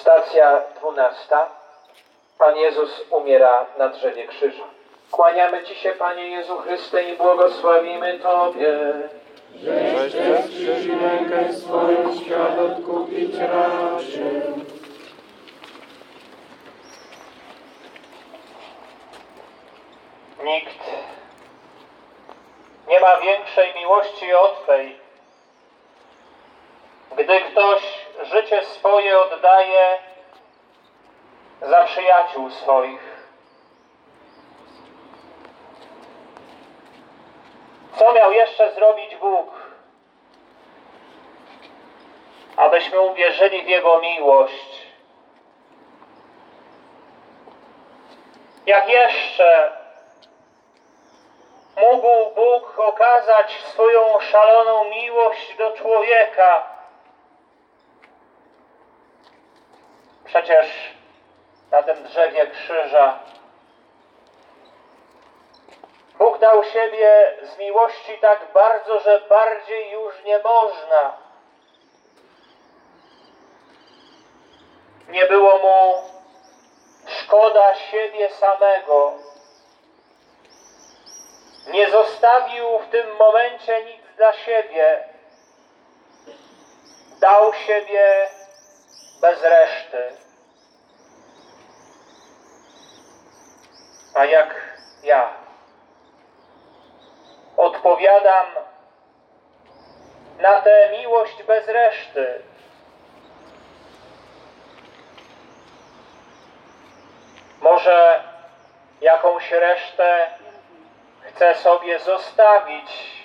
Stacja dwunasta. Pan Jezus umiera na drzewie krzyża. Kłaniamy Ci się, Panie Jezu Chryste, i błogosławimy Tobie. Żeś przez krzyż i mękę swoją świat odkupić raczył. Nikt nie ma większej miłości od tej, gdy ktoś życie swoje oddaje za przyjaciół swoich. Co miał jeszcze zrobić Bóg, abyśmy uwierzyli w Jego miłość? Jak jeszcze mógł Bóg okazać swoją szaloną miłość do człowieka? Przecież na tym drzewie krzyża Bóg dał siebie z miłości tak bardzo, że bardziej już nie można. Nie było mu szkoda siebie samego. Nie zostawił w tym momencie nic dla siebie. Dał siebie bez reszty. A jak ja odpowiadam na tę miłość bez reszty. Może jakąś resztę chcę sobie zostawić.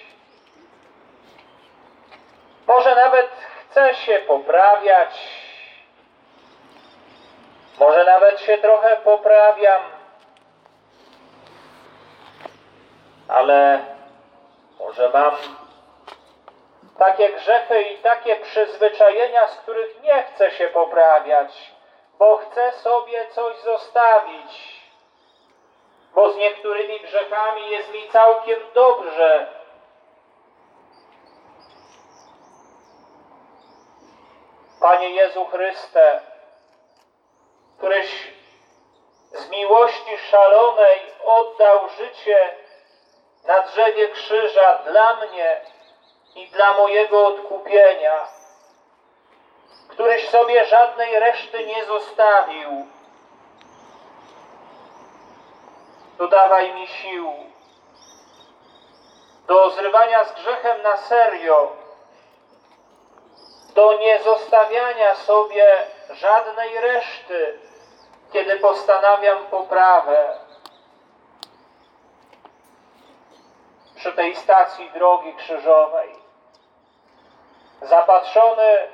Może nawet chcę się poprawiać. Może nawet się trochę poprawiam. Ale może mam takie grzechy i takie przyzwyczajenia, z których nie chcę się poprawiać, bo chcę sobie coś zostawić. Bo z niektórymi grzechami jest mi całkiem dobrze. Panie Jezu Chryste, któryś z miłości szalonej oddał życie na drzewie krzyża dla mnie i dla mojego odkupienia, któryś sobie żadnej reszty nie zostawił. Dodawaj mi sił do zrywania z grzechem na serio, do niezostawiania sobie żadnej reszty, kiedy postanawiam poprawę. przy tej stacji drogi krzyżowej. Zapatrzony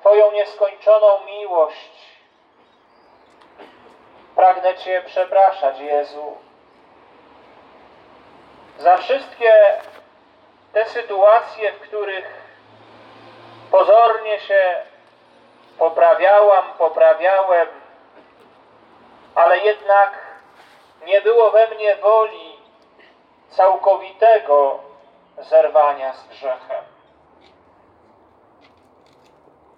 Twoją nieskończoną miłość, pragnę Cię przepraszać, Jezu, za wszystkie te sytuacje, w których pozornie się poprawiałam, poprawiałem, ale jednak nie było we mnie woli całkowitego zerwania z grzechem.